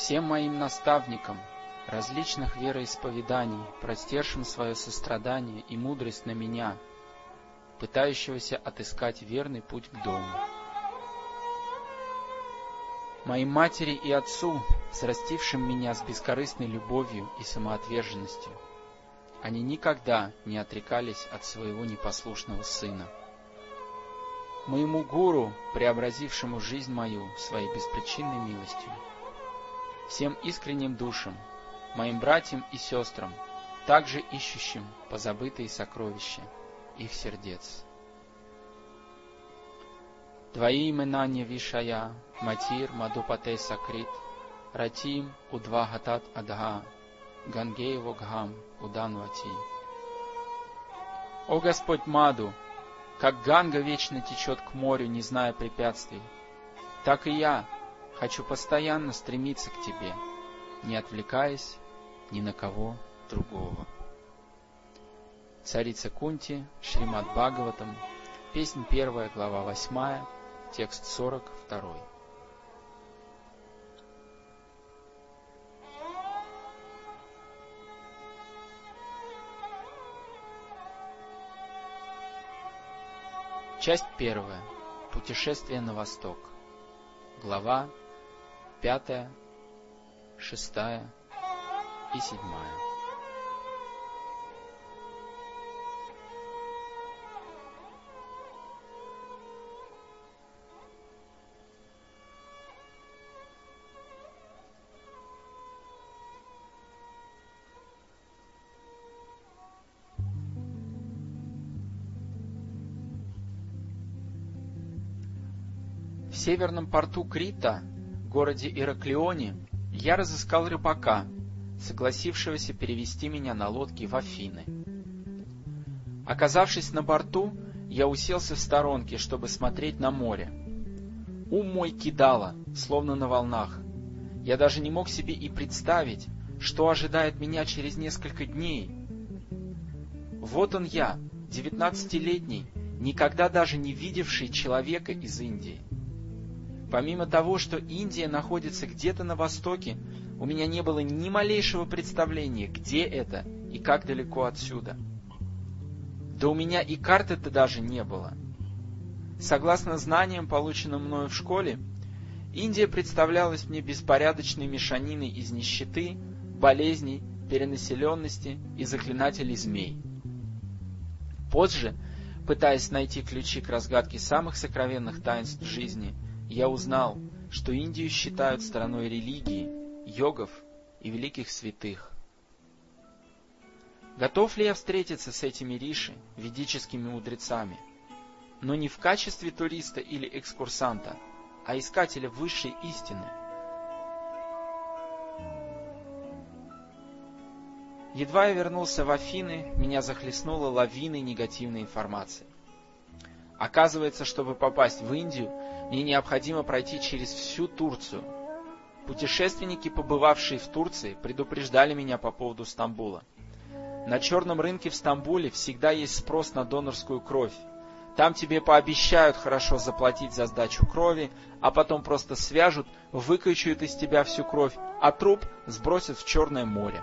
Всем моим наставникам различных вероисповеданий, простершим свое сострадание и мудрость на меня, пытающегося отыскать верный путь к дому. Моей матери и отцу, срастившим меня с бескорыстной любовью и самоотверженностью, они никогда не отрекались от своего непослушного сына. Моему гуру, преобразившему жизнь мою своей беспричинной милостью, всем искренним душам, моим братьям и сестрам, также ищущим позабытые сокровища их сердец. Твои имена не вишая, Матир Мадупате Сакрит, Ратим Удвагатат Адга, Гангеево Гхам Уданвати. О Господь Маду, как Ганга вечно течет к морю, не зная препятствий, так и я хочу постоянно стремиться к Тебе, не отвлекаясь ни на кого другого. Царица Кунти, Шримад Бхагаватам, песнь первая, глава восьмая, текст сорок второй. Часть первая. Путешествие на восток. Глава пятая, шестая и седьмая. В северном порту Крита, городе Ираклионе, я разыскал рыбака, согласившегося перевести меня на лодке в Афины. Оказавшись на борту, я уселся в сторонке, чтобы смотреть на море. Ум мой кидало, словно на волнах. Я даже не мог себе и представить, что ожидает меня через несколько дней. Вот он я, девятнадцатилетний, никогда даже не видевший человека из Индии. Помимо того, что Индия находится где-то на востоке, у меня не было ни малейшего представления, где это и как далеко отсюда. Да у меня и карты-то даже не было. Согласно знаниям, полученным мною в школе, Индия представлялась мне беспорядочной мешаниной из нищеты, болезней, перенаселенности и заклинателей змей. Позже, пытаясь найти ключи к разгадке самых сокровенных таинств жизни, я узнал, что Индию считают страной религии, йогов и великих святых. Готов ли я встретиться с этими риши, ведическими мудрецами, но не в качестве туриста или экскурсанта, а искателя высшей истины? Едва я вернулся в Афины, меня захлестнула лавиной негативной информации. Оказывается, чтобы попасть в Индию, мне необходимо пройти через всю Турцию. Путешественники, побывавшие в Турции, предупреждали меня по поводу Стамбула. На черном рынке в Стамбуле всегда есть спрос на донорскую кровь. Там тебе пообещают хорошо заплатить за сдачу крови, а потом просто свяжут, выкачают из тебя всю кровь, а труп сбросят в Черное море.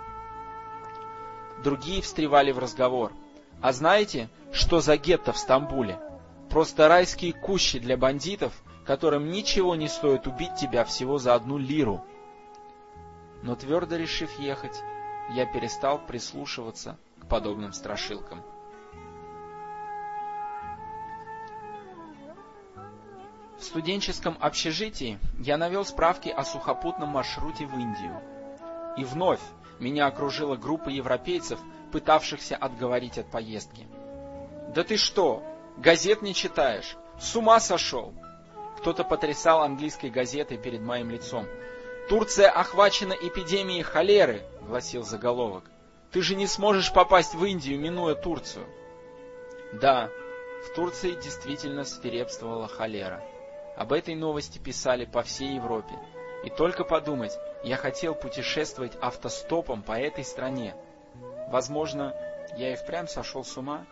Другие встревали в разговор. А знаете, что за гетто в Стамбуле? Просто райские кущи для бандитов, которым ничего не стоит убить тебя всего за одну лиру. Но твердо решив ехать, я перестал прислушиваться к подобным страшилкам. В студенческом общежитии я навел справки о сухопутном маршруте в Индию. И вновь меня окружила группа европейцев, пытавшихся отговорить от поездки. «Да ты что, газет не читаешь? С ума сошел!» Кто-то потрясал английской газетой перед моим лицом. «Турция охвачена эпидемией холеры», — гласил заголовок. «Ты же не сможешь попасть в Индию, минуя Турцию». Да, в Турции действительно свирепствовала холера. Об этой новости писали по всей Европе. И только подумать, я хотел путешествовать автостопом по этой стране. Возможно, я и впрямь сошел с ума.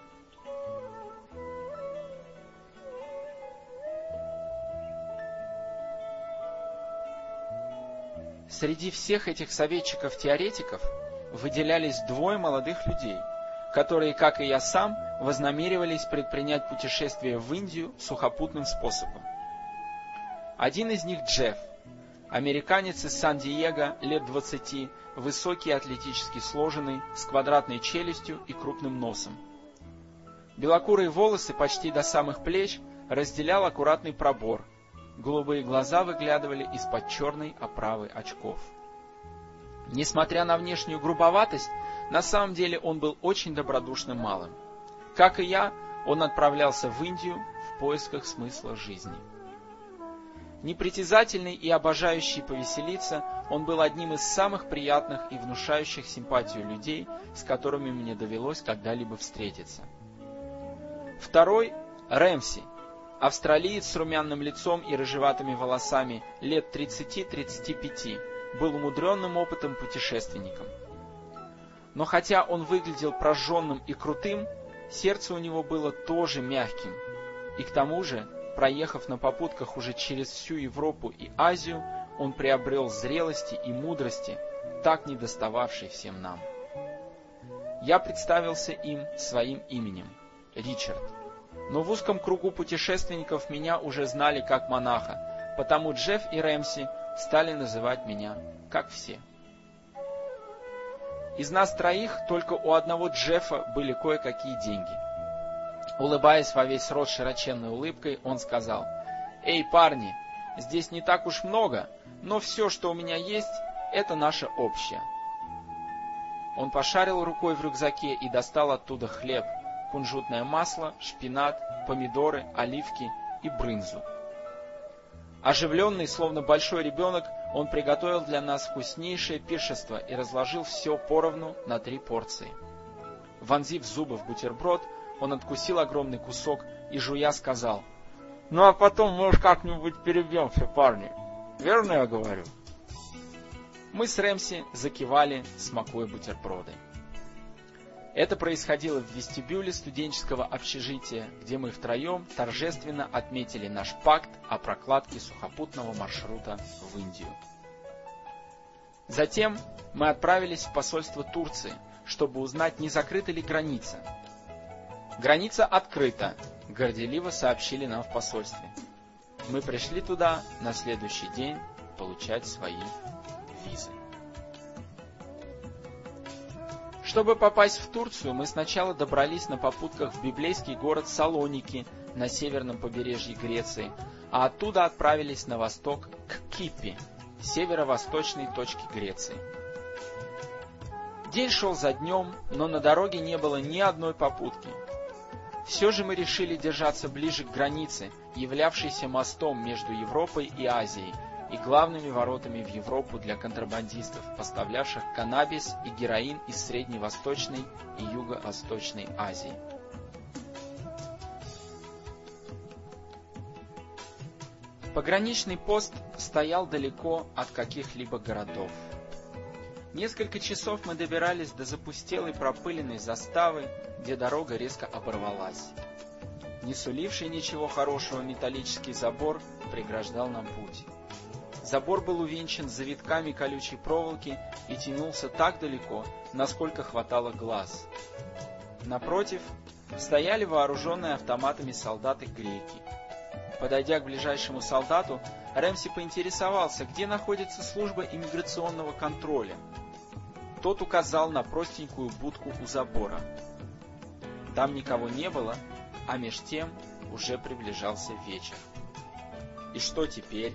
Среди всех этих советчиков-теоретиков выделялись двое молодых людей, которые, как и я сам, вознамеривались предпринять путешествие в Индию сухопутным способом. Один из них Джефф, американец из Сан-Диего, лет 20, высокий, атлетически сложенный, с квадратной челюстью и крупным носом. Белокурые волосы почти до самых плеч разделял аккуратный пробор, голубые глаза выглядывали из-под черной оправы очков. Несмотря на внешнюю грубоватость, на самом деле он был очень добродушным малым. Как и я, он отправлялся в Индию в поисках смысла жизни. Непритязательный и обожающий повеселиться, он был одним из самых приятных и внушающих симпатию людей, с которыми мне довелось когда-либо встретиться. Второй — Рэмси, австралиец с румяным лицом и рыжеватыми волосами, лет 30-35, был умудренным опытом путешественником. Но хотя он выглядел прожженным и крутым, сердце у него было тоже мягким, и к тому же проехав на попутках уже через всю Европу и Азию, он приобрел зрелости и мудрости, так недостававшие всем нам. Я представился им своим именем — Ричард. Но в узком кругу путешественников меня уже знали как монаха, потому Джефф и Рэмси стали называть меня как все. Из нас троих только у одного Джеффа были кое-какие деньги — Улыбаясь во весь рот широченной улыбкой, он сказал, «Эй, парни, здесь не так уж много, но все, что у меня есть, это наше общее». Он пошарил рукой в рюкзаке и достал оттуда хлеб, кунжутное масло, шпинат, помидоры, оливки и брынзу. Оживленный, словно большой ребенок, он приготовил для нас вкуснейшее пиршество и разложил все поровну на три порции. Вонзив зубы в бутерброд, он откусил огромный кусок и, жуя, сказал, «Ну а потом мы уж как-нибудь перебьемся, парни. Верно я говорю?» Мы с Рэмси закивали, смакуя бутерброды. Это происходило в вестибюле студенческого общежития, где мы втроем торжественно отметили наш пакт о прокладке сухопутного маршрута в Индию. Затем мы отправились в посольство Турции, чтобы узнать, не закрыта ли граница, Граница открыта, горделиво сообщили нам в посольстве. Мы пришли туда на следующий день получать свои визы. Чтобы попасть в Турцию, мы сначала добрались на попутках в библейский город Салоники на северном побережье Греции, а оттуда отправились на восток к Киппи, северо-восточной точке Греции. День шел за днем, но на дороге не было ни одной попутки – все же мы решили держаться ближе к границе, являвшейся мостом между Европой и Азией, и главными воротами в Европу для контрабандистов, поставлявших каннабис и героин из Средневосточной и Юго-Восточной Азии. Пограничный пост стоял далеко от каких-либо городов. Несколько часов мы добирались до запустелой пропыленной заставы, где дорога резко оборвалась. Не суливший ничего хорошего металлический забор преграждал нам путь. Забор был увенчан завитками колючей проволоки и тянулся так далеко, насколько хватало глаз. Напротив стояли вооруженные автоматами солдаты-греки. Подойдя к ближайшему солдату, Рэмси поинтересовался, где находится служба иммиграционного контроля — тот указал на простенькую будку у забора. Там никого не было, а меж тем уже приближался вечер. И что теперь?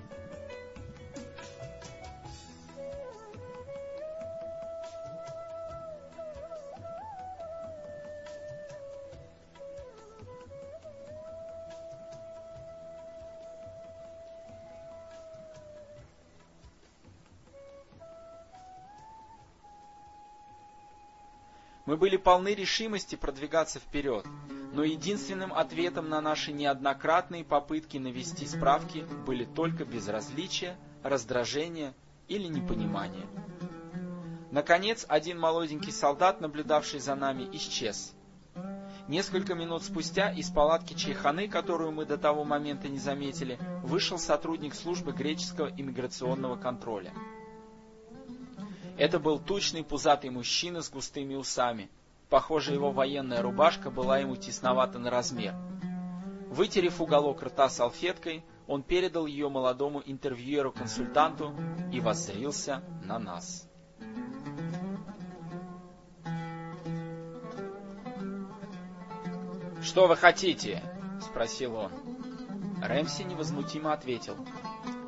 Мы были полны решимости продвигаться вперед, но единственным ответом на наши неоднократные попытки навести справки были только безразличие, раздражение или непонимание. Наконец, один молоденький солдат, наблюдавший за нами, исчез. Несколько минут спустя из палатки чайханы, которую мы до того момента не заметили, вышел сотрудник службы греческого иммиграционного контроля. Это был тучный пузатый мужчина с густыми усами. Похоже, его военная рубашка была ему тесновата на размер. Вытерев уголок рта салфеткой, он передал ее молодому интервьюеру-консультанту и воззрился на нас. «Что вы хотите?» — спросил он. Рэмси невозмутимо ответил.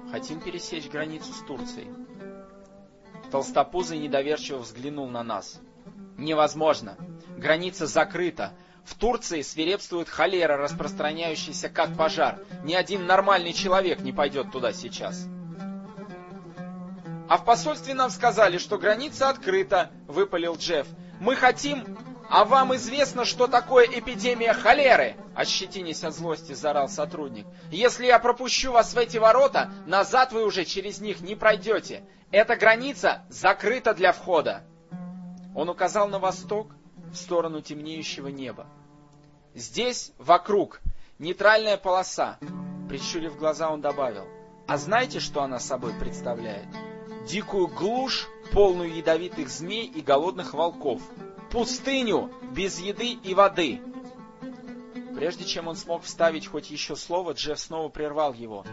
«Хотим пересечь границу с Турцией». Толстопузый недоверчиво взглянул на нас. «Невозможно. Граница закрыта. В Турции свирепствует холера, распространяющаяся как пожар. Ни один нормальный человек не пойдет туда сейчас». «А в посольстве нам сказали, что граница открыта», — выпалил Джефф. «Мы хотим «А вам известно, что такое эпидемия холеры?» Ощетинясь от злости, заорал сотрудник. «Если я пропущу вас в эти ворота, назад вы уже через них не пройдете. Эта граница закрыта для входа». Он указал на восток, в сторону темнеющего неба. «Здесь, вокруг, нейтральная полоса». Прищурив глаза, он добавил. «А знаете, что она собой представляет? Дикую глушь, полную ядовитых змей и голодных волков» пустыню без еды и воды. Прежде чем он смог вставить хоть еще слово, Джефф снова прервал его.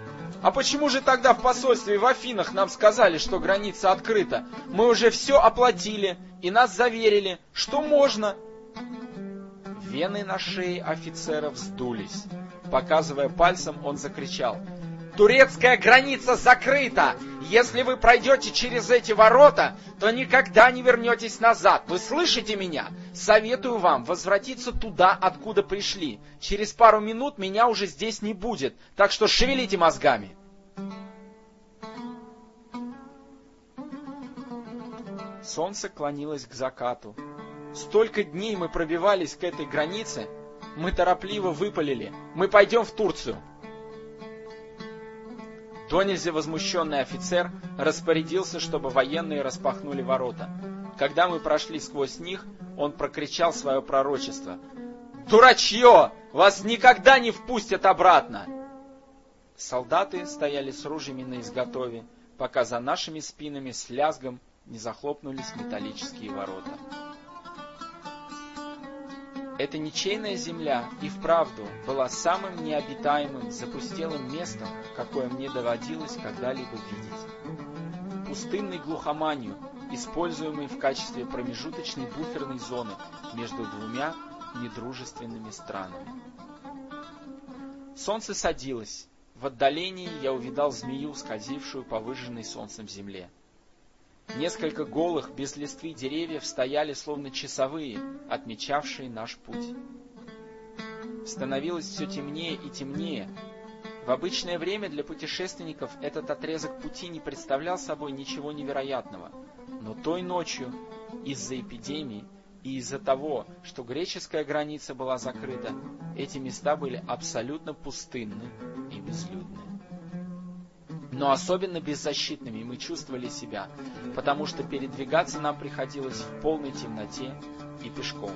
«А почему же тогда в посольстве в Афинах нам сказали, что граница открыта? Мы уже все оплатили, и нас заверили, что можно». Вены на шее офицера вздулись. Показывая пальцем, он закричал. Турецкая граница закрыта. Если вы пройдете через эти ворота, то никогда не вернетесь назад. Вы слышите меня? Советую вам возвратиться туда, откуда пришли. Через пару минут меня уже здесь не будет, так что шевелите мозгами. Солнце клонилось к закату. Столько дней мы пробивались к этой границе, мы торопливо выпалили. Мы пойдем в Турцию. До нельзя возмущенный офицер распорядился, чтобы военные распахнули ворота. Когда мы прошли сквозь них, он прокричал свое пророчество. «Дурачье! Вас никогда не впустят обратно!» Солдаты стояли с ружьями на изготове, пока за нашими спинами с лязгом не захлопнулись металлические ворота. Эта ничейная земля и вправду была самым необитаемым, запустелым местом, какое мне доводилось когда-либо видеть. Пустынной глухоманью, используемой в качестве промежуточной буферной зоны между двумя недружественными странами. Солнце садилось. В отдалении я увидал змею, скользившую по выжженной солнцем земле. Несколько голых, без листвы деревьев стояли словно часовые, отмечавшие наш путь. Становилось все темнее и темнее. В обычное время для путешественников этот отрезок пути не представлял собой ничего невероятного. Но той ночью, из-за эпидемии и из-за того, что греческая граница была закрыта, эти места были абсолютно пустынны и безлюдны но особенно беззащитными мы чувствовали себя, потому что передвигаться нам приходилось в полной темноте и пешком.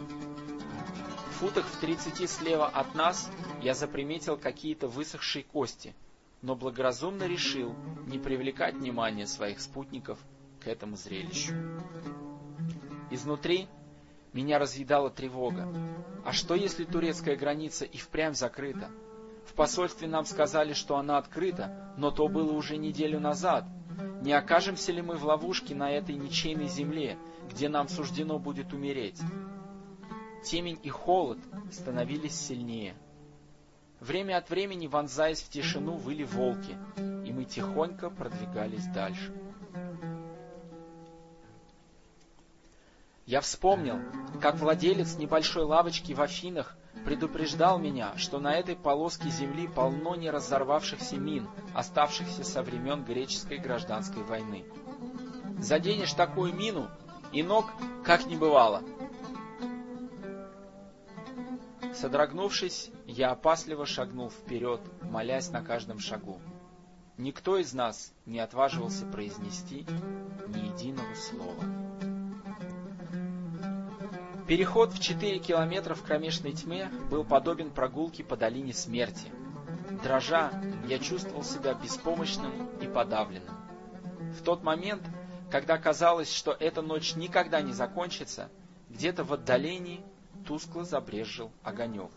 В футах в тридцати слева от нас я заприметил какие-то высохшие кости, но благоразумно решил не привлекать внимание своих спутников к этому зрелищу. Изнутри меня разъедала тревога. А что, если турецкая граница и впрямь закрыта? В посольстве нам сказали, что она открыта, но то было уже неделю назад. Не окажемся ли мы в ловушке на этой ничейной земле, где нам суждено будет умереть? Темень и холод становились сильнее. Время от времени, вонзаясь в тишину, выли волки, и мы тихонько продвигались дальше. Я вспомнил, как владелец небольшой лавочки в Афинах предупреждал меня, что на этой полоске земли полно не разорвавшихся мин, оставшихся со времен греческой гражданской войны. Заденешь такую мину, и ног как не бывало. Содрогнувшись, я опасливо шагнул вперед, молясь на каждом шагу. Никто из нас не отваживался произнести ни единого слова. Переход в 4 километра в кромешной тьме был подобен прогулке по долине смерти. Дрожа, я чувствовал себя беспомощным и подавленным. В тот момент, когда казалось, что эта ночь никогда не закончится, где-то в отдалении тускло забрезжил огонек.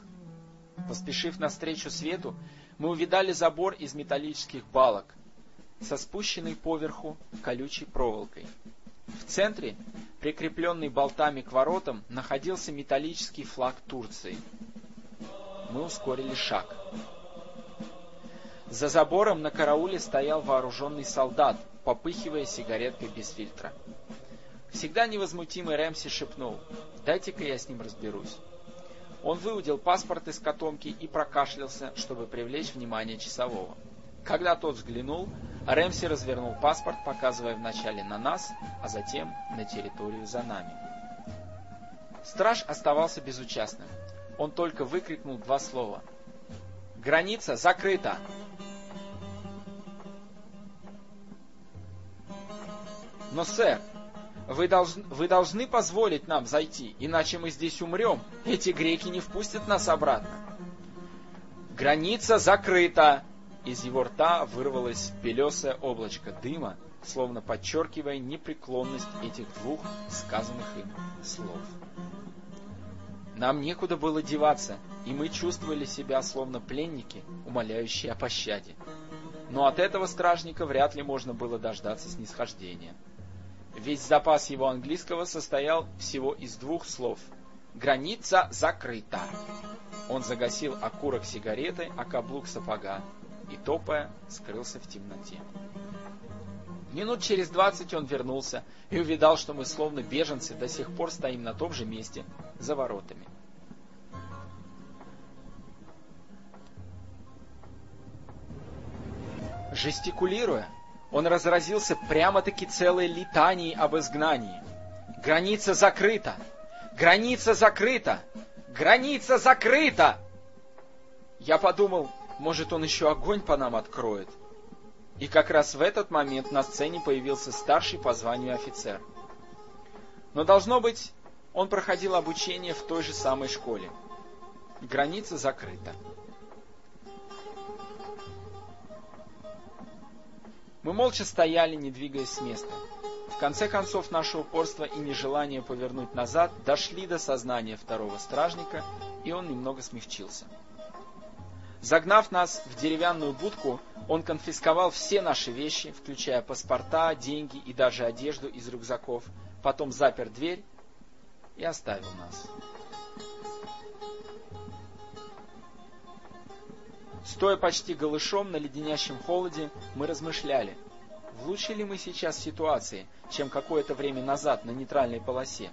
Поспешив навстречу свету, мы увидали забор из металлических балок со спущенной поверху колючей проволокой. В центре, прикрепленный болтами к воротам, находился металлический флаг Турции. Мы ускорили шаг. За забором на карауле стоял вооруженный солдат, попыхивая сигареткой без фильтра. Всегда невозмутимый Рэмси шепнул, «Дайте-ка я с ним разберусь». Он выудил паспорт из котомки и прокашлялся, чтобы привлечь внимание часового. Когда тот взглянул, Рэмси развернул паспорт, показывая вначале на нас, а затем на территорию за нами. Страж оставался безучастным. Он только выкрикнул два слова. «Граница закрыта!» «Но, сэр, вы должны, вы должны позволить нам зайти, иначе мы здесь умрем. Эти греки не впустят нас обратно. Граница закрыта. Из его рта вырвалось белесое облачко дыма, словно подчеркивая непреклонность этих двух сказанных им слов. Нам некуда было деваться, и мы чувствовали себя словно пленники, умоляющие о пощаде. Но от этого стражника вряд ли можно было дождаться снисхождения. Весь запас его английского состоял всего из двух слов. «Граница закрыта». Он загасил окурок сигареты, а каблук сапога, и, топая, скрылся в темноте. Минут через двадцать он вернулся и увидал, что мы, словно беженцы, до сих пор стоим на том же месте, за воротами. Жестикулируя, он разразился прямо-таки целой летанией об изгнании. «Граница закрыта! Граница закрыта! Граница закрыта!» Я подумал, может, он еще огонь по нам откроет. И как раз в этот момент на сцене появился старший по званию офицер. Но, должно быть, он проходил обучение в той же самой школе. Граница закрыта. Мы молча стояли, не двигаясь с места. В конце концов, наше упорство и нежелание повернуть назад дошли до сознания второго стражника, и он немного смягчился. Загнав нас в деревянную будку, он конфисковал все наши вещи, включая паспорта, деньги и даже одежду из рюкзаков, потом запер дверь и оставил нас. Стоя почти голышом на леденящем холоде, мы размышляли, в лучшей ли мы сейчас ситуации, чем какое-то время назад на нейтральной полосе.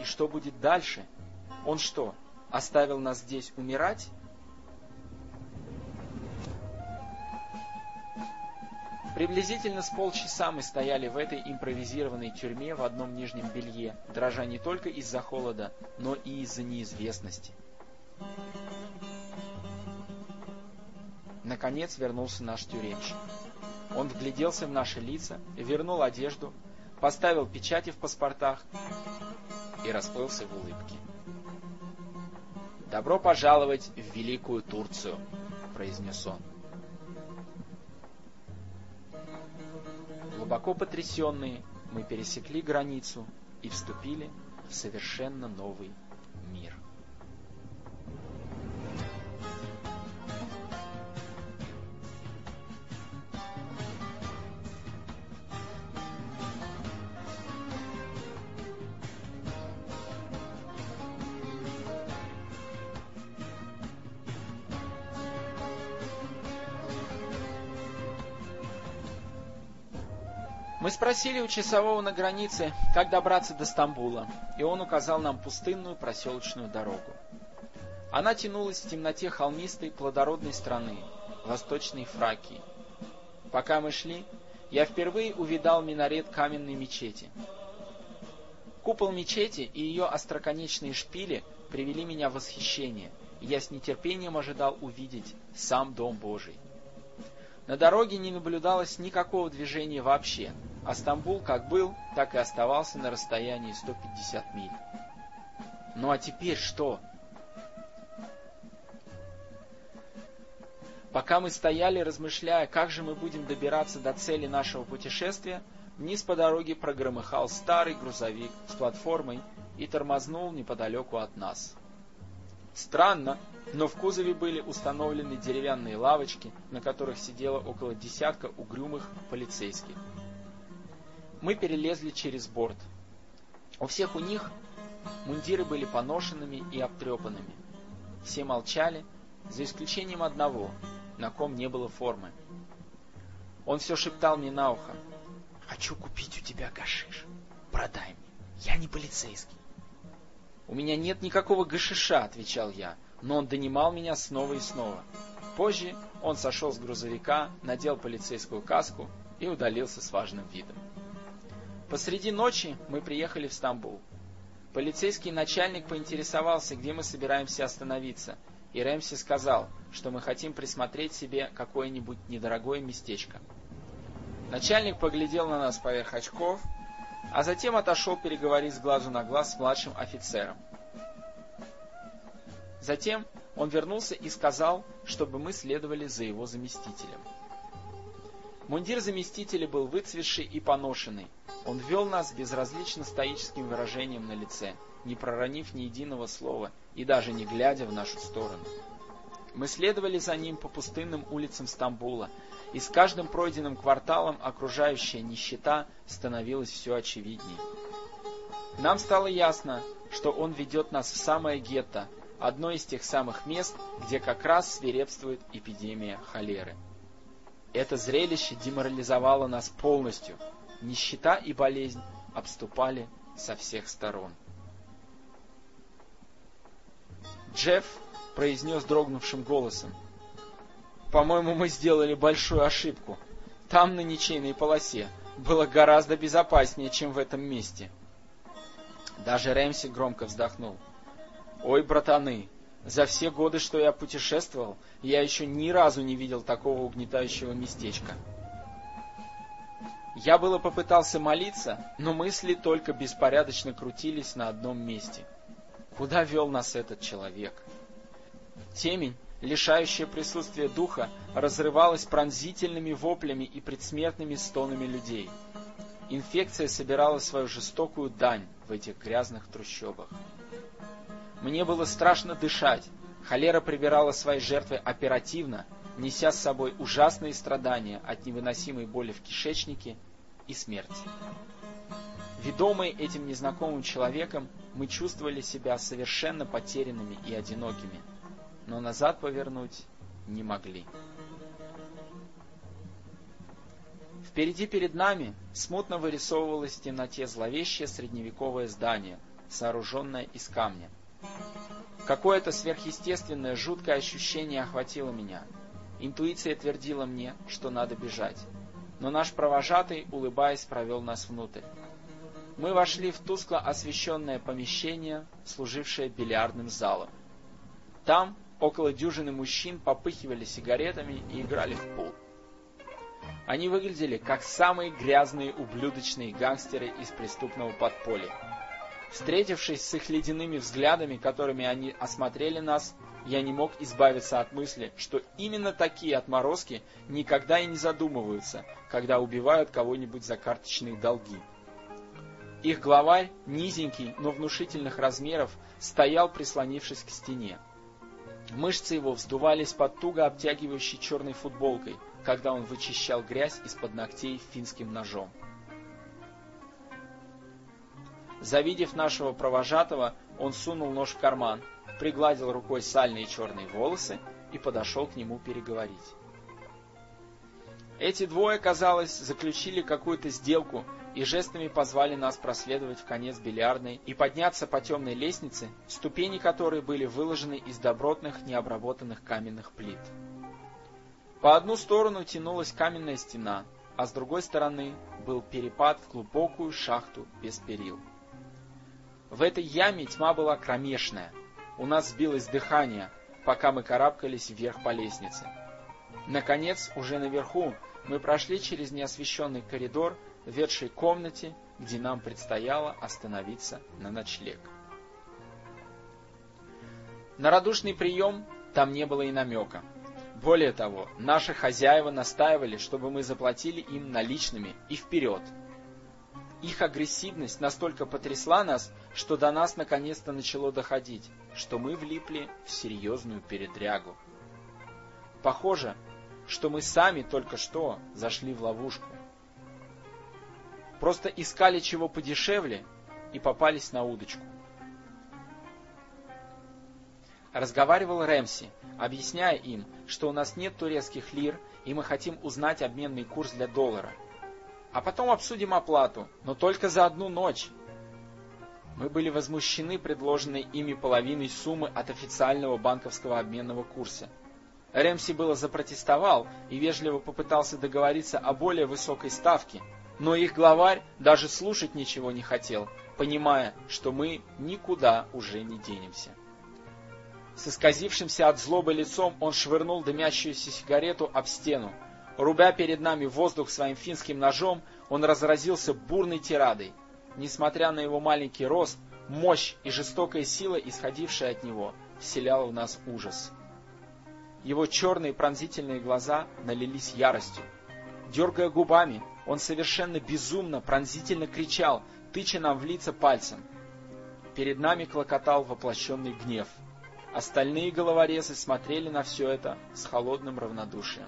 И что будет дальше? Он что, оставил нас здесь умирать? Приблизительно с полчаса мы стояли в этой импровизированной тюрьме в одном нижнем белье, дрожа не только из-за холода, но и из-за неизвестности. Наконец вернулся наш тюремщик. Он вгляделся в наши лица, вернул одежду, поставил печати в паспортах и расплылся в улыбке. «Добро пожаловать в Великую Турцию», — произнес он. Глубоко потрясенные, мы пересекли границу и вступили в совершенно новый мир. Мы спросили у часового на границе, как добраться до Стамбула, и он указал нам пустынную проселочную дорогу. Она тянулась в темноте холмистой плодородной страны, Восточной Фракии. Пока мы шли, я впервые увидал минарет каменной мечети. Купол мечети и ее остроконечные шпили привели меня в восхищение, и я с нетерпением ожидал увидеть сам Дом Божий. На дороге не наблюдалось никакого движения вообще, а Стамбул как был, так и оставался на расстоянии 150 миль. Ну а теперь что? Пока мы стояли, размышляя, как же мы будем добираться до цели нашего путешествия, вниз по дороге прогромыхал старый грузовик с платформой и тормознул неподалеку от нас. Странно, но в кузове были установлены деревянные лавочки, на которых сидело около десятка угрюмых полицейских. Мы перелезли через борт. У всех у них мундиры были поношенными и обтрепанными. Все молчали, за исключением одного, на ком не было формы. Он все шептал мне на ухо. «Хочу купить у тебя гашиш. Продай мне. Я не полицейский». «У меня нет никакого гашиша», — отвечал я, но он донимал меня снова и снова. Позже он сошел с грузовика, надел полицейскую каску и удалился с важным видом. Посреди ночи мы приехали в Стамбул. Полицейский начальник поинтересовался, где мы собираемся остановиться, и Рэмси сказал, что мы хотим присмотреть себе какое-нибудь недорогое местечко. Начальник поглядел на нас поверх очков, а затем отошел переговорить с глазу на глаз с младшим офицером. Затем он вернулся и сказал, чтобы мы следовали за его заместителем. Мундир заместителя был выцветший и поношенный. Он вел нас безразлично стоическим выражением на лице, не проронив ни единого слова и даже не глядя в нашу сторону. Мы следовали за ним по пустынным улицам Стамбула, и с каждым пройденным кварталом окружающая нищета становилась все очевиднее. Нам стало ясно, что он ведет нас в самое гетто, одно из тех самых мест, где как раз свирепствует эпидемия холеры. Это зрелище деморализовало нас полностью. Нищета и болезнь обступали со всех сторон. Джефф произнес дрогнувшим голосом. По-моему, мы сделали большую ошибку. Там, на ничейной полосе, было гораздо безопаснее, чем в этом месте. Даже Рэмси громко вздохнул. Ой, братаны, за все годы, что я путешествовал, я еще ни разу не видел такого угнетающего местечка. Я было попытался молиться, но мысли только беспорядочно крутились на одном месте. Куда вел нас этот человек? Темень, лишающая присутствия духа, разрывалась пронзительными воплями и предсмертными стонами людей. Инфекция собирала свою жестокую дань в этих грязных трущобах. Мне было страшно дышать. Холера прибирала свои жертвы оперативно, неся с собой ужасные страдания от невыносимой боли в кишечнике и смерти. Ведомые этим незнакомым человеком, мы чувствовали себя совершенно потерянными и одинокими – но назад повернуть не могли. Впереди перед нами смутно вырисовывалось в темноте зловещее средневековое здание, сооруженное из камня. Какое-то сверхъестественное жуткое ощущение охватило меня. Интуиция твердила мне, что надо бежать. Но наш провожатый, улыбаясь, провел нас внутрь. Мы вошли в тускло освещенное помещение, служившее бильярдным залом. Там Около дюжины мужчин попыхивали сигаретами и играли в пул. Они выглядели как самые грязные ублюдочные гангстеры из преступного подполья. Встретившись с их ледяными взглядами, которыми они осмотрели нас, я не мог избавиться от мысли, что именно такие отморозки никогда и не задумываются, когда убивают кого-нибудь за карточные долги. Их главарь, низенький, но внушительных размеров, стоял, прислонившись к стене. Мышцы его вздувались под туго обтягивающей черной футболкой, когда он вычищал грязь из-под ногтей финским ножом. Завидев нашего провожатого, он сунул нож в карман, пригладил рукой сальные черные волосы и подошел к нему переговорить. Эти двое, казалось, заключили какую-то сделку и жестами позвали нас проследовать в конец бильярдной и подняться по темной лестнице, ступени которой были выложены из добротных необработанных каменных плит. По одну сторону тянулась каменная стена, а с другой стороны был перепад в глубокую шахту без перил. В этой яме тьма была кромешная. У нас сбилось дыхание, пока мы карабкались вверх по лестнице. Наконец, уже наверху, мы прошли через неосвещенный коридор ведшей комнате, где нам предстояло остановиться на ночлег. На радушный прием там не было и намека. Более того, наши хозяева настаивали, чтобы мы заплатили им наличными и вперед. Их агрессивность настолько потрясла нас, что до нас наконец-то начало доходить, что мы влипли в серьезную передрягу. Похоже, что мы сами только что зашли в ловушку. Просто искали чего подешевле и попались на удочку. Разговаривал Рэмси, объясняя им, что у нас нет турецких лир, и мы хотим узнать обменный курс для доллара – а потом обсудим оплату, но только за одну ночь. Мы были возмущены предложенной ими половиной суммы от официального банковского обменного курса. Рэмси было запротестовал и вежливо попытался договориться о более высокой ставке, но их главарь даже слушать ничего не хотел, понимая, что мы никуда уже не денемся. С исказившимся от злобы лицом он швырнул дымящуюся сигарету об стену, Рубя перед нами воздух своим финским ножом, он разразился бурной тирадой. Несмотря на его маленький рост, мощь и жестокая сила, исходившая от него, вселяла в нас ужас. Его черные пронзительные глаза налились яростью. Дергая губами, он совершенно безумно, пронзительно кричал, тыча нам в лица пальцем. Перед нами клокотал воплощенный гнев. Остальные головорезы смотрели на все это с холодным равнодушием.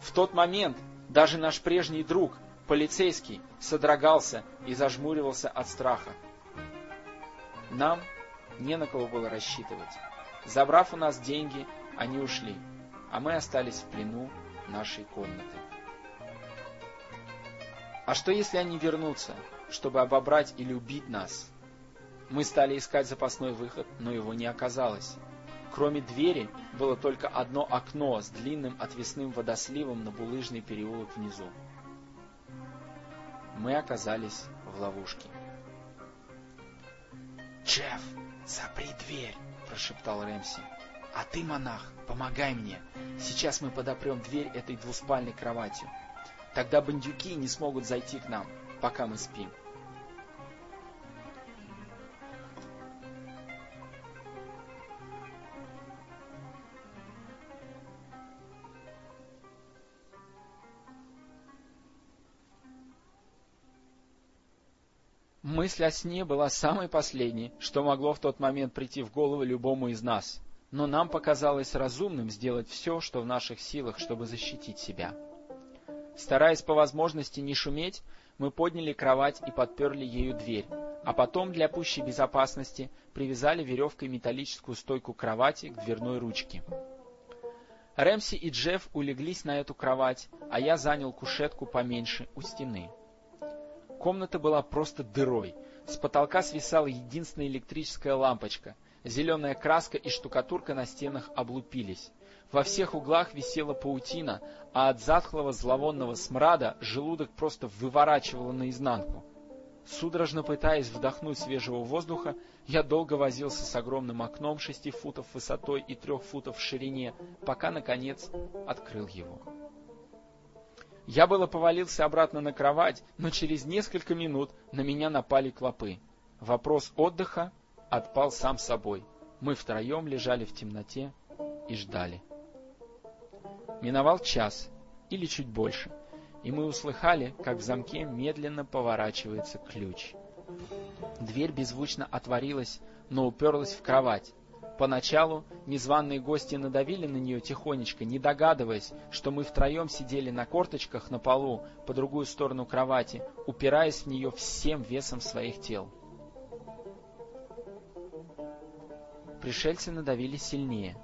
В тот момент даже наш прежний друг, полицейский, содрогался и зажмуривался от страха. Нам не на кого было рассчитывать. Забрав у нас деньги, они ушли, а мы остались в плену нашей комнаты. А что если они вернутся, чтобы обобрать или убить нас? Мы стали искать запасной выход, но его не оказалось. Кроме двери было только одно окно с длинным отвесным водосливом на булыжный переулок внизу. Мы оказались в ловушке. «Джефф, запри дверь!» — прошептал Рэмси. «А ты, монах, помогай мне. Сейчас мы подопрем дверь этой двуспальной кроватью. Тогда бандюки не смогут зайти к нам, пока мы спим». Мысль о сне была самой последней, что могло в тот момент прийти в голову любому из нас, но нам показалось разумным сделать все, что в наших силах, чтобы защитить себя. Стараясь по возможности не шуметь, мы подняли кровать и подперли ею дверь, а потом для пущей безопасности привязали веревкой металлическую стойку кровати к дверной ручке. Рэмси и Джефф улеглись на эту кровать, а я занял кушетку поменьше у стены. Комната была просто дырой. С потолка свисала единственная электрическая лампочка. Зеленая краска и штукатурка на стенах облупились. Во всех углах висела паутина, а от затхлого зловонного смрада желудок просто выворачивало наизнанку. Судорожно пытаясь вдохнуть свежего воздуха, я долго возился с огромным окном шести футов высотой и трех футов в ширине, пока, наконец, открыл его. Я было повалился обратно на кровать, но через несколько минут на меня напали клопы. Вопрос отдыха отпал сам собой. Мы втроем лежали в темноте и ждали. Миновал час или чуть больше, и мы услыхали, как в замке медленно поворачивается ключ. Дверь беззвучно отворилась, но уперлась в кровать. Поначалу незваные гости надавили на нее тихонечко, не догадываясь, что мы втроем сидели на корточках на полу по другую сторону кровати, упираясь в нее всем весом своих тел. Пришельцы надавили сильнее.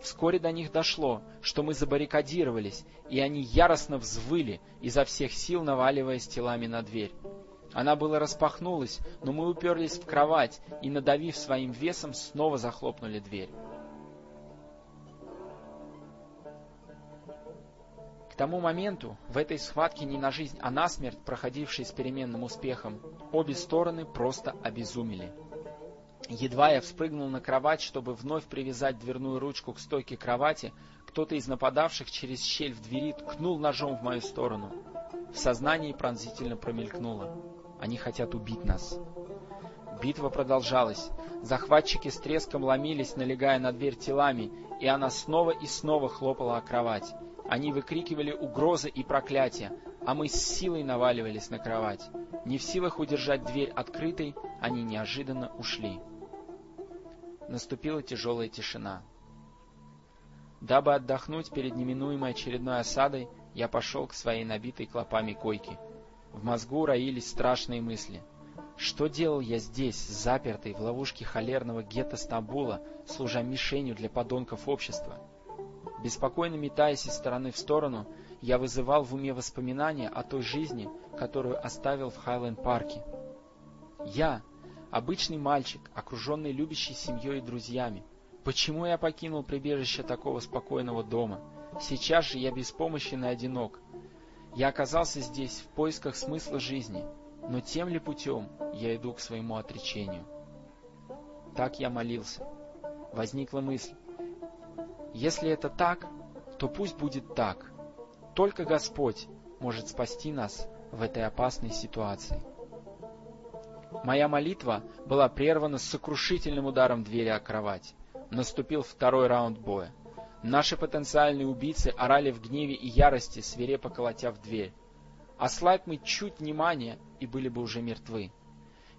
Вскоре до них дошло, что мы забаррикадировались, и они яростно взвыли, изо всех сил наваливаясь телами на дверь. Она была распахнулась, но мы уперлись в кровать и, надавив своим весом, снова захлопнули дверь. К тому моменту, в этой схватке не на жизнь, а на смерть, проходившей с переменным успехом, обе стороны просто обезумели. Едва я вспрыгнул на кровать, чтобы вновь привязать дверную ручку к стойке кровати, кто-то из нападавших через щель в двери ткнул ножом в мою сторону. В сознании пронзительно промелькнуло. Они хотят убить нас. Битва продолжалась. Захватчики с треском ломились, налегая на дверь телами, и она снова и снова хлопала о кровать. Они выкрикивали угрозы и проклятия. а мы с силой наваливались на кровать. Не в силах удержать дверь открытой, они неожиданно ушли. Наступила тяжелая тишина. Дабы отдохнуть перед неминуемой очередной осадой, я пошел к своей набитой клопами койке. В мозгу роились страшные мысли. Что делал я здесь, запертый в ловушке холерного гетто Стамбула, служа мишенью для подонков общества? Беспокойно метаясь из стороны в сторону, я вызывал в уме воспоминания о той жизни, которую оставил в Хайленд-парке. Я, обычный мальчик, окруженный любящей семьей и друзьями, Почему я покинул прибежище такого спокойного дома? Сейчас же я беспомощен и одинок. Я оказался здесь в поисках смысла жизни, но тем ли путем я иду к своему отречению? Так я молился. Возникла мысль. Если это так, то пусть будет так. Только Господь может спасти нас в этой опасной ситуации. Моя молитва была прервана сокрушительным ударом двери о кровать. Наступил второй раунд боя. Наши потенциальные убийцы орали в гневе и ярости, свирепо колотя в дверь. Ослабь мы чуть внимания, и были бы уже мертвы.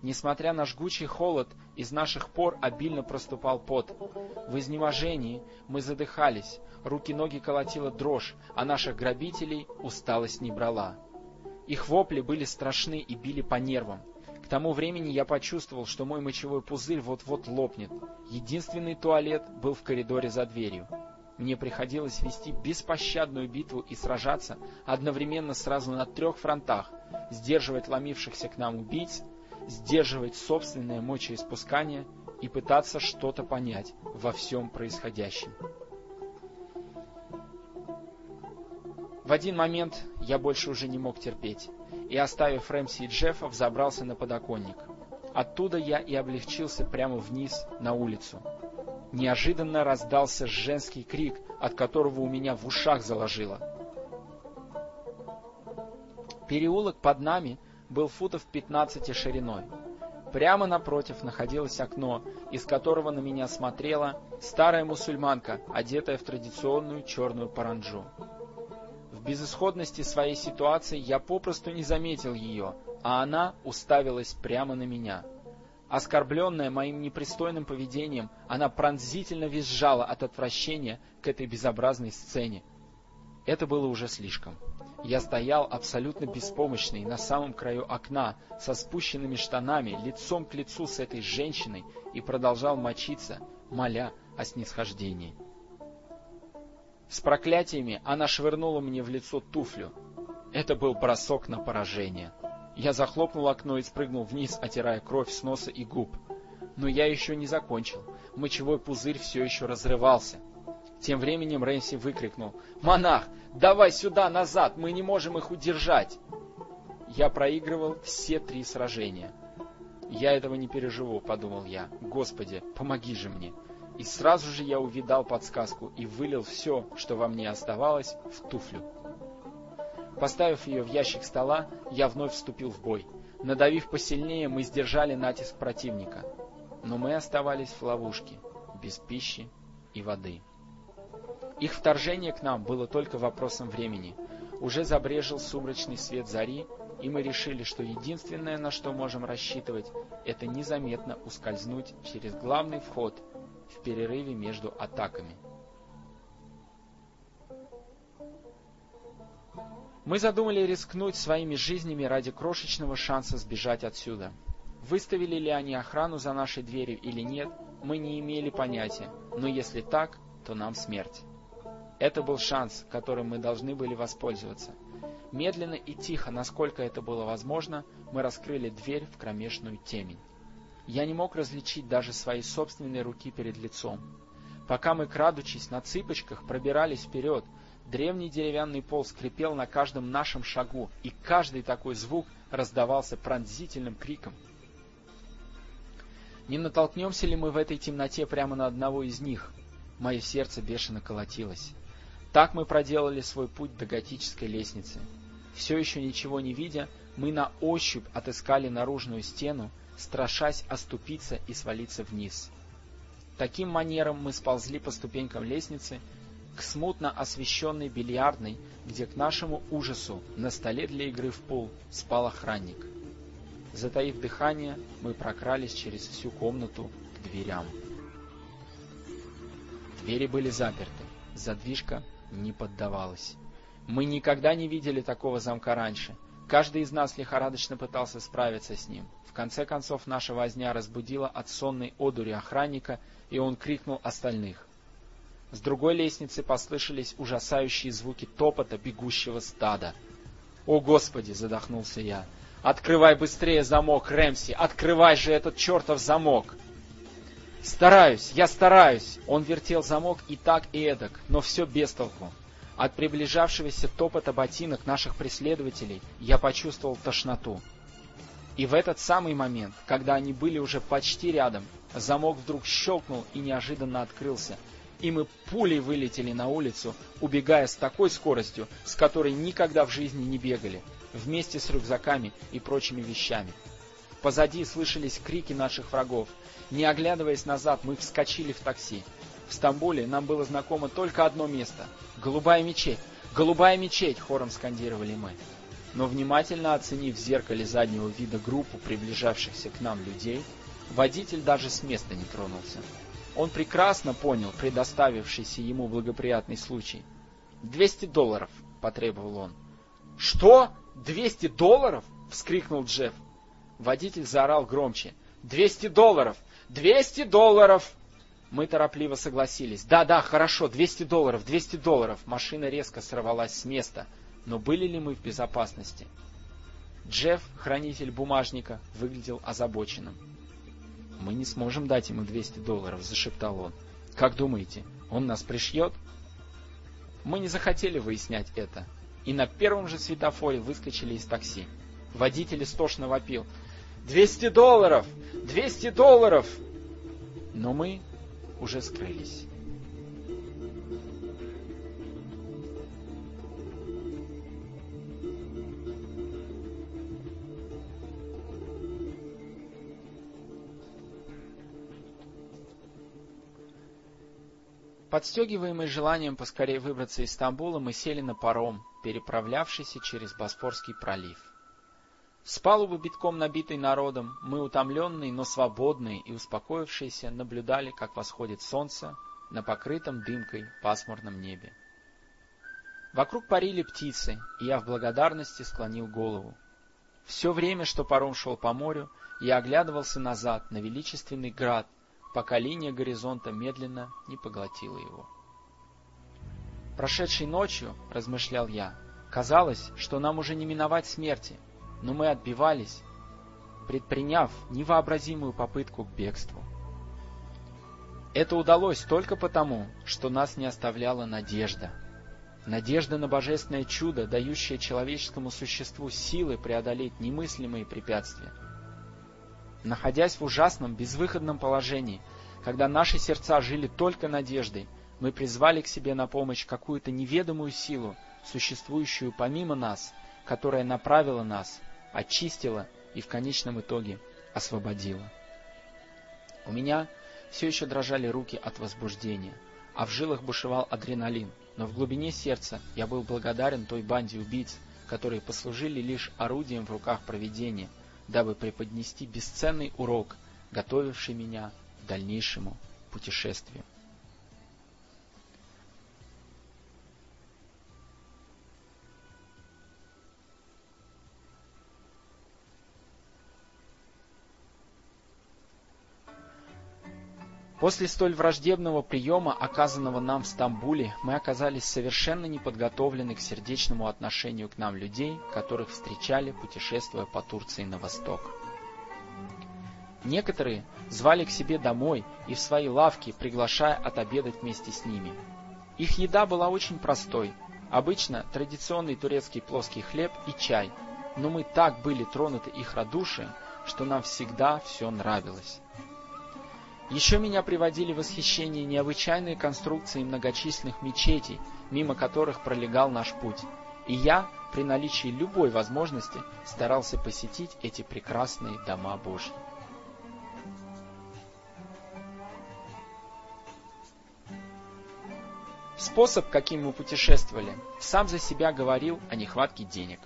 Несмотря на жгучий холод, из наших пор обильно проступал пот. В изнеможении мы задыхались, руки-ноги колотила дрожь, а наших грабителей усталость не брала. Их вопли были страшны и били по нервам тому времени я почувствовал, что мой мочевой пузырь вот-вот лопнет. Единственный туалет был в коридоре за дверью. Мне приходилось вести беспощадную битву и сражаться одновременно сразу на трех фронтах, сдерживать ломившихся к нам убийц, сдерживать собственное мочеиспускание и пытаться что-то понять во всем происходящем. В один момент я больше уже не мог терпеть и, оставив Рэмси и Джеффа, взобрался на подоконник. Оттуда я и облегчился прямо вниз на улицу. Неожиданно раздался женский крик, от которого у меня в ушах заложило. Переулок под нами был футов 15 шириной. Прямо напротив находилось окно, из которого на меня смотрела старая мусульманка, одетая в традиционную черную паранджу. В безысходности своей ситуации я попросту не заметил ее, а она уставилась прямо на меня. Оскорбленная моим непристойным поведением, она пронзительно визжала от отвращения к этой безобразной сцене. Это было уже слишком. Я стоял абсолютно беспомощный на самом краю окна, со спущенными штанами, лицом к лицу с этой женщиной и продолжал мочиться, моля о снисхождении. С проклятиями она швырнула мне в лицо туфлю. Это был бросок на поражение. Я захлопнул окно и спрыгнул вниз, отирая кровь с носа и губ. Но я еще не закончил. Мочевой пузырь все еще разрывался. Тем временем Рэнси выкрикнул. «Монах, давай сюда, назад! Мы не можем их удержать!» Я проигрывал все три сражения. «Я этого не переживу», — подумал я. «Господи, помоги же мне!» И сразу же я увидал подсказку и вылил все, что во мне оставалось, в туфлю. Поставив ее в ящик стола, я вновь вступил в бой. Надавив посильнее, мы сдержали натиск противника. Но мы оставались в ловушке, без пищи и воды. Их вторжение к нам было только вопросом времени. Уже забрежил сумрачный свет зари, и мы решили, что единственное, на что можем рассчитывать, это незаметно ускользнуть через главный вход в перерыве между атаками. Мы задумали рискнуть своими жизнями ради крошечного шанса сбежать отсюда. Выставили ли они охрану за нашей дверью или нет, мы не имели понятия, но если так, то нам смерть. Это был шанс, которым мы должны были воспользоваться. Медленно и тихо, насколько это было возможно, мы раскрыли дверь в кромешную темень. Я не мог различить даже свои собственные руки перед лицом. Пока мы, крадучись на цыпочках, пробирались вперед, древний деревянный пол скрипел на каждом нашем шагу, и каждый такой звук раздавался пронзительным криком. Не натолкнемся ли мы в этой темноте прямо на одного из них? Мое сердце бешено колотилось. Так мы проделали свой путь до готической лестницы. Все еще ничего не видя, мы на ощупь отыскали наружную стену, страшась оступиться и свалиться вниз. Таким манером мы сползли по ступенькам лестницы к смутно освещенной бильярдной, где к нашему ужасу на столе для игры в пул спал охранник. Затаив дыхание, мы прокрались через всю комнату к дверям. Двери были заперты, задвижка не поддавалась. Мы никогда не видели такого замка раньше. Каждый из нас лихорадочно пытался справиться с ним. В конце концов наша возня разбудила от сонной одури охранника, и он крикнул остальных. С другой лестницы послышались ужасающие звуки топота бегущего стада. «О, Господи!» — задохнулся я. «Открывай быстрее замок, Рэмси! Открывай же этот чертов замок!» «Стараюсь! Я стараюсь!» Он вертел замок и так, и эдак, но все без толку. От приближавшегося топота ботинок наших преследователей я почувствовал тошноту. И в этот самый момент, когда они были уже почти рядом, замок вдруг щелкнул и неожиданно открылся, и мы пулей вылетели на улицу, убегая с такой скоростью, с которой никогда в жизни не бегали, вместе с рюкзаками и прочими вещами. Позади слышались крики наших врагов. Не оглядываясь назад, мы вскочили в такси. В Стамбуле нам было знакомо только одно место — Голубая мечеть. «Голубая мечеть!» — хором скандировали мы но внимательно оценив в зеркале заднего вида группу приближавшихся к нам людей, водитель даже с места не тронулся. Он прекрасно понял предоставившийся ему благоприятный случай. «Двести долларов!» — потребовал он. «Что? Двести долларов?» — вскрикнул Джефф. Водитель заорал громче. «Двести долларов! Двести долларов!» Мы торопливо согласились. «Да, да, хорошо, двести долларов, двести долларов!» Машина резко сорвалась с места — но были ли мы в безопасности? Джефф, хранитель бумажника, выглядел озабоченным. «Мы не сможем дать ему 200 долларов», — зашептал он. «Как думаете, он нас пришьет?» Мы не захотели выяснять это, и на первом же светофоре выскочили из такси. Водитель истошно вопил. «Двести долларов! Двести долларов!» Но мы уже скрылись. Подстегиваемые желанием поскорее выбраться из Стамбула, мы сели на паром, переправлявшийся через Босфорский пролив. С палубы, битком набитой народом, мы, утомленные, но свободные и успокоившиеся, наблюдали, как восходит солнце на покрытом дымкой пасмурном небе. Вокруг парили птицы, и я в благодарности склонил голову. Все время, что паром шел по морю, я оглядывался назад на величественный град, пока линия горизонта медленно не поглотила его. Прошедшей ночью, размышлял я, казалось, что нам уже не миновать смерти, но мы отбивались, предприняв невообразимую попытку к бегству. Это удалось только потому, что нас не оставляла надежда. Надежда на божественное чудо, дающее человеческому существу силы преодолеть немыслимые препятствия — Находясь в ужасном, безвыходном положении, когда наши сердца жили только надеждой, мы призвали к себе на помощь какую-то неведомую силу, существующую помимо нас, которая направила нас, очистила и в конечном итоге освободила. У меня все еще дрожали руки от возбуждения, а в жилах бушевал адреналин, но в глубине сердца я был благодарен той банде убийц, которые послужили лишь орудием в руках провидения — дабы преподнести бесценный урок, готовивший меня к дальнейшему путешествию. После столь враждебного приема, оказанного нам в Стамбуле, мы оказались совершенно неподготовлены к сердечному отношению к нам людей, которых встречали, путешествуя по Турции на восток. Некоторые звали к себе домой и в свои лавки, приглашая отобедать вместе с ними. Их еда была очень простой, обычно традиционный турецкий плоский хлеб и чай, но мы так были тронуты их радушием, что нам всегда все нравилось. Еще меня приводили в восхищение необычайные конструкции многочисленных мечетей, мимо которых пролегал наш путь. И я, при наличии любой возможности, старался посетить эти прекрасные дома Божьи. Способ, каким мы путешествовали, сам за себя говорил о нехватке денег.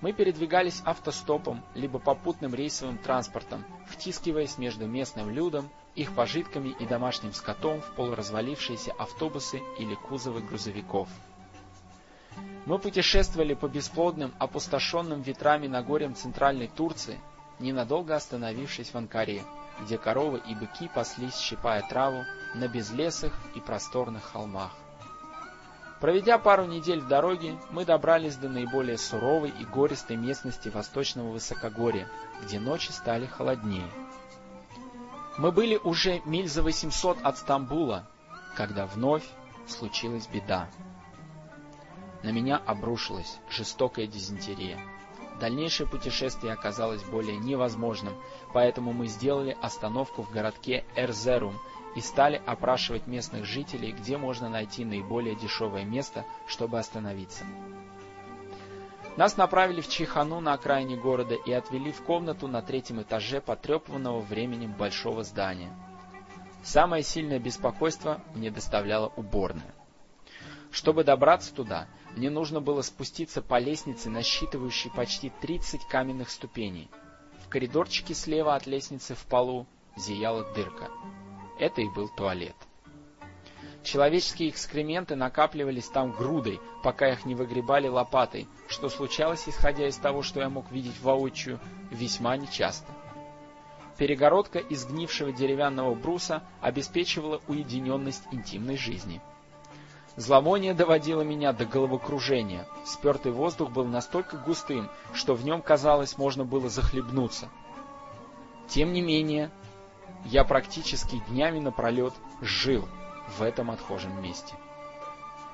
Мы передвигались автостопом, либо попутным рейсовым транспортом, втискиваясь между местным людом, их пожитками и домашним скотом в полуразвалившиеся автобусы или кузовы грузовиков. Мы путешествовали по бесплодным, опустошенным ветрами Нагорьям центральной Турции, ненадолго остановившись в Анкаре, где коровы и быки паслись, щипая траву на безлесых и просторных холмах. Проведя пару недель в дороге, мы добрались до наиболее суровой и гористой местности восточного высокогорья, где ночи стали холоднее. Мы были уже миль за 800 от Стамбула, когда вновь случилась беда. На меня обрушилась жестокая дизентерия. Дальнейшее путешествие оказалось более невозможным, поэтому мы сделали остановку в городке Эрзерум и стали опрашивать местных жителей, где можно найти наиболее дешевое место, чтобы остановиться. Нас направили в Чихану на окраине города и отвели в комнату на третьем этаже потрепанного временем большого здания. Самое сильное беспокойство мне доставляла уборная. Чтобы добраться туда, мне нужно было спуститься по лестнице, насчитывающей почти 30 каменных ступеней. В коридорчике слева от лестницы в полу зияла дырка. Это и был туалет. Человеческие экскременты накапливались там грудой, пока их не выгребали лопатой, что случалось, исходя из того, что я мог видеть воочию, весьма нечасто. Перегородка из гнившего деревянного бруса обеспечивала уединенность интимной жизни. Зловоние доводило меня до головокружения. Спертый воздух был настолько густым, что в нем, казалось, можно было захлебнуться. Тем не менее, я практически днями напролет жил в этом отхожем месте.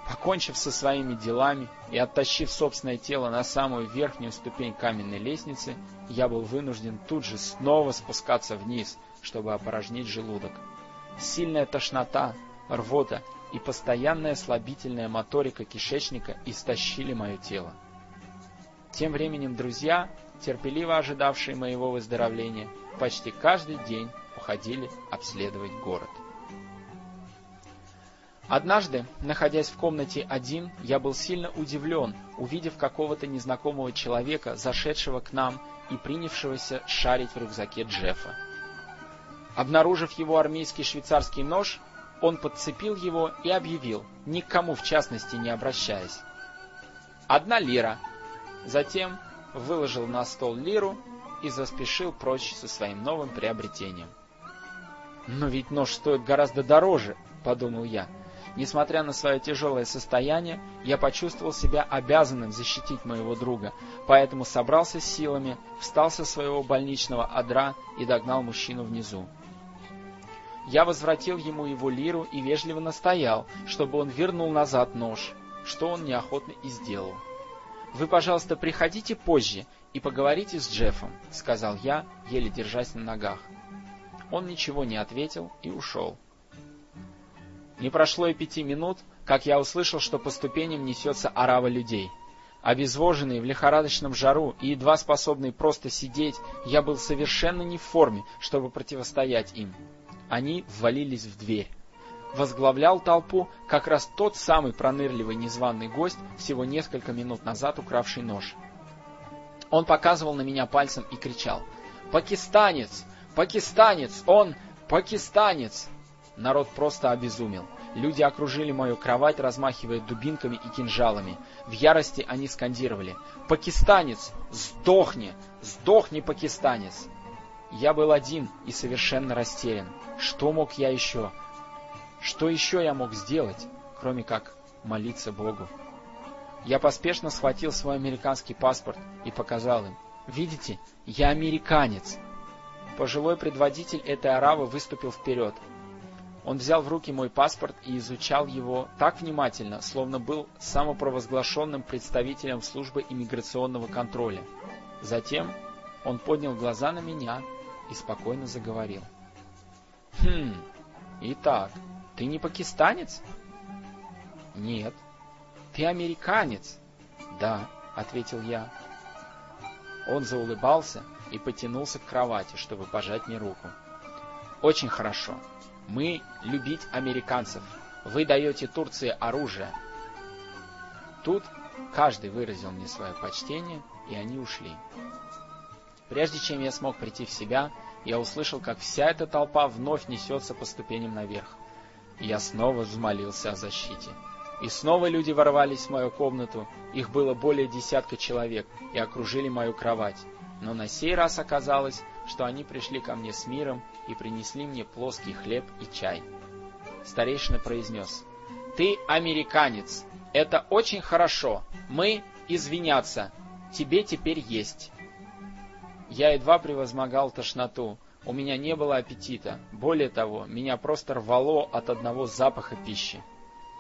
Покончив со своими делами и оттащив собственное тело на самую верхнюю ступень каменной лестницы, я был вынужден тут же снова спускаться вниз, чтобы опорожнить желудок. Сильная тошнота, рвота и постоянная слабительная моторика кишечника истощили мое тело. Тем временем друзья, терпеливо ожидавшие моего выздоровления, почти каждый день уходили обследовать город. Однажды, находясь в комнате один, я был сильно удивлен, увидев какого-то незнакомого человека, зашедшего к нам и принявшегося шарить в рюкзаке Джеффа. Обнаружив его армейский швейцарский нож, он подцепил его и объявил, никому в частности не обращаясь. «Одна лира». Затем выложил на стол лиру и заспешил прочь со своим новым приобретением. «Но ведь нож стоит гораздо дороже», — подумал я. Несмотря на свое тяжелое состояние, я почувствовал себя обязанным защитить моего друга, поэтому собрался с силами, встал со своего больничного одра и догнал мужчину внизу. Я возвратил ему его лиру и вежливо настоял, чтобы он вернул назад нож, что он неохотно и сделал. «Вы, пожалуйста, приходите позже и поговорите с Джеффом», — сказал я, еле держась на ногах. Он ничего не ответил и ушел. Не прошло и пяти минут, как я услышал, что по ступеням несется орава людей. Обезвоженный в лихорадочном жару и едва способный просто сидеть, я был совершенно не в форме, чтобы противостоять им. Они ввалились в дверь. Возглавлял толпу как раз тот самый пронырливый незваный гость, всего несколько минут назад укравший нож. Он показывал на меня пальцем и кричал «Пакистанец! Пакистанец! Он пакистанец!» Народ просто обезумел. Люди окружили мою кровать, размахивая дубинками и кинжалами. В ярости они скандировали «Пакистанец! Сдохни! Сдохни, пакистанец!» Я был один и совершенно растерян. Что мог я еще? Что еще я мог сделать, кроме как молиться Богу? Я поспешно схватил свой американский паспорт и показал им. «Видите, я американец!» Пожилой предводитель этой аравы выступил вперед. Он взял в руки мой паспорт и изучал его так внимательно, словно был самопровозглашенным представителем службы иммиграционного контроля. Затем он поднял глаза на меня и спокойно заговорил. «Хм, итак, ты не пакистанец?» «Нет». «Ты американец?» «Да», — ответил я. Он заулыбался и потянулся к кровати, чтобы пожать мне руку. «Очень хорошо. Мы любить американцев. Вы даете Турции оружие. Тут каждый выразил мне свое почтение, и они ушли. Прежде чем я смог прийти в себя, я услышал, как вся эта толпа вновь несется по ступеням наверх. Я снова взмолился о защите. И снова люди ворвались в мою комнату, их было более десятка человек, и окружили мою кровать. Но на сей раз оказалось, что они пришли ко мне с миром и принесли мне плоский хлеб и чай. Старейшина произнес, «Ты американец, это очень хорошо, мы извиняться, тебе теперь есть». Я едва превозмогал тошноту, у меня не было аппетита, более того, меня просто рвало от одного запаха пищи.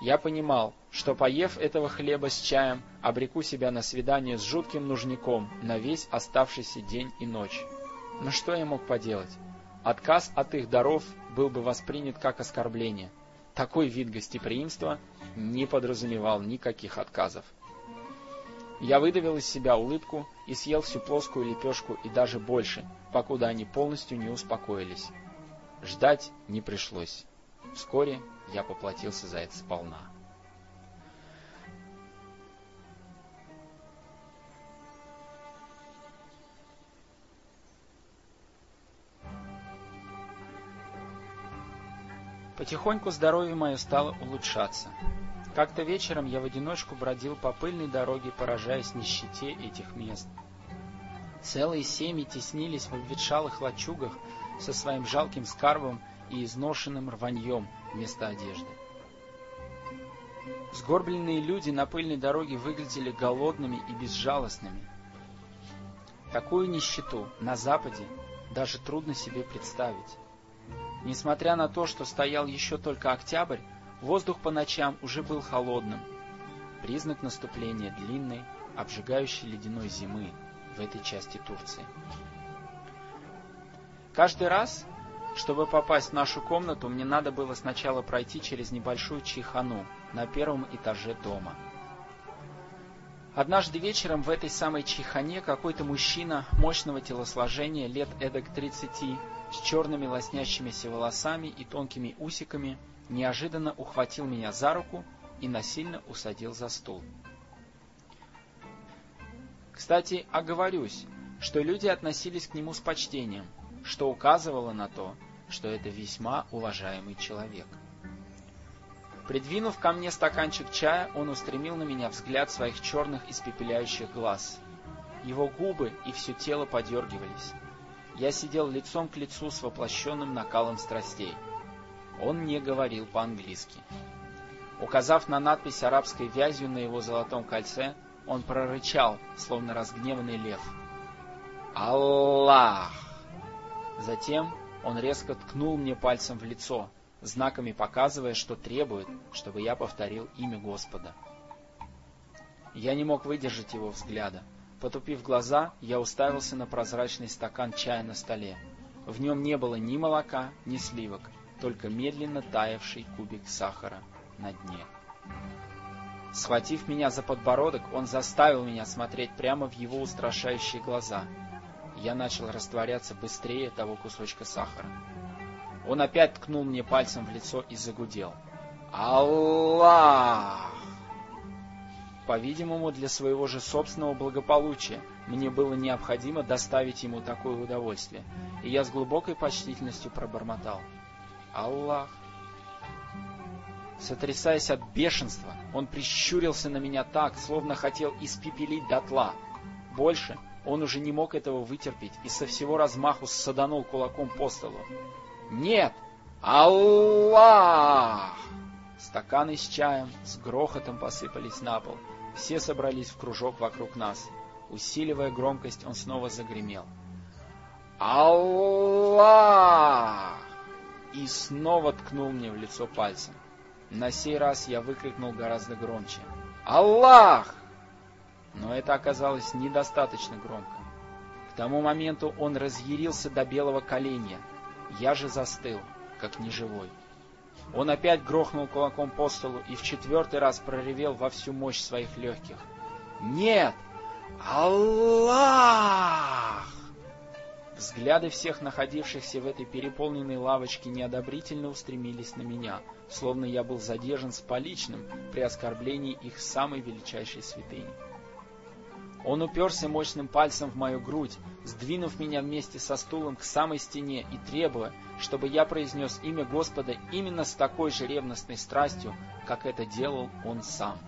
Я понимал, что поев этого хлеба с чаем, обреку себя на свидание с жутким нужником на весь оставшийся день и ночь. Но что я мог поделать? Отказ от их даров был бы воспринят как оскорбление. Такой вид гостеприимства не подразумевал никаких отказов. Я выдавил из себя улыбку и съел всю плоскую лепешку и даже больше, покуда они полностью не успокоились. Ждать не пришлось. Вскоре я поплатился за это сполна. Потихоньку здоровье мое стало улучшаться. Как-то вечером я в одиночку бродил по пыльной дороге, поражаясь нищете этих мест. Целые семьи теснились в обветшалых лачугах со своим жалким скарбом и изношенным рваньем вместо одежды. Сгорбленные люди на пыльной дороге выглядели голодными и безжалостными. Такую нищету на Западе даже трудно себе представить. Несмотря на то, что стоял еще только октябрь, воздух по ночам уже был холодным. Признак наступления длинной, обжигающей ледяной зимы в этой части Турции. Каждый раз, чтобы попасть в нашу комнату, мне надо было сначала пройти через небольшую чайхану на первом этаже дома. Однажды вечером в этой самой чайхане какой-то мужчина мощного телосложения, лет эдак 30, с черными лоснящимися волосами и тонкими усиками, неожиданно ухватил меня за руку и насильно усадил за стул. Кстати, оговорюсь, что люди относились к нему с почтением, что указывало на то, что это весьма уважаемый человек. Придвинув ко мне стаканчик чая, он устремил на меня взгляд своих черных испепеляющих глаз. Его губы и все тело подергивались. Я сидел лицом к лицу с воплощенным накалом страстей. Он не говорил по-английски. Указав на надпись арабской вязью на его золотом кольце, он прорычал, словно разгневанный лев. «Аллах!» Затем он резко ткнул мне пальцем в лицо, знаками показывая, что требует, чтобы я повторил имя Господа. Я не мог выдержать его взгляда. Потупив глаза, я уставился на прозрачный стакан чая на столе. В нем не было ни молока, ни сливок, только медленно таявший кубик сахара на дне. Схватив меня за подбородок, он заставил меня смотреть прямо в его устрашающие глаза. Я начал растворяться быстрее того кусочка сахара. Он опять ткнул мне пальцем в лицо и загудел. «Аллах!» По-видимому, для своего же собственного благополучия мне было необходимо доставить ему такое удовольствие, и я с глубокой почтительностью пробормотал. «Аллах!» Сотрясаясь от бешенства, он прищурился на меня так, словно хотел испепелить дотла. Больше он уже не мог этого вытерпеть и со всего размаху саданул кулаком по столу. «Нет! Аллах!» Стаканы с чаем с грохотом посыпались на пол. Все собрались в кружок вокруг нас. Усиливая громкость, он снова загремел. «Аллах!» И снова ткнул мне в лицо пальцем. На сей раз я выкрикнул гораздо громче. «Аллах!» Но это оказалось недостаточно громко. К тому моменту он разъярился до белого коленя. Я же застыл, как неживой. Он опять грохнул кулаком по столу и в четвертый раз проревел во всю мощь своих легких. «Нет! Аллах!» Взгляды всех находившихся в этой переполненной лавочке неодобрительно устремились на меня, словно я был задержан с поличным при оскорблении их самой величайшей святыни. Он уперся мощным пальцем в мою грудь, сдвинув меня вместе со стулом к самой стене и требуя, чтобы я произнес имя Господа именно с такой же ревностной страстью, как это делал он сам.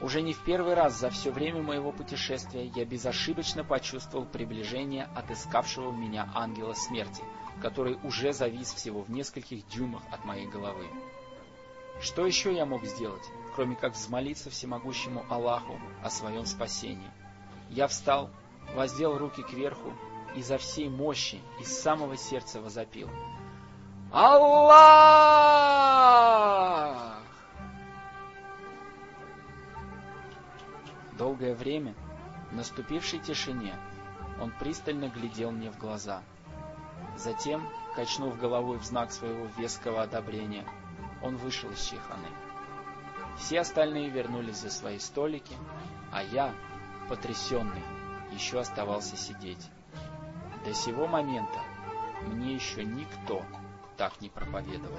Уже не в первый раз за все время моего путешествия я безошибочно почувствовал приближение отыскавшего меня ангела смерти, который уже завис всего в нескольких дюймах от моей головы. Что еще я мог сделать, кроме как взмолиться всемогущему Аллаху о своем спасении? Я встал, воздел руки кверху и за всей мощи из самого сердца возопил. Аллах! Долгое время, в наступившей тишине, он пристально глядел мне в глаза. Затем, качнув головой в знак своего веского одобрения, он вышел из чайханы. Все остальные вернулись за свои столики, а я, потрясенный, еще оставался сидеть. До сего момента мне еще никто так не проповедовал.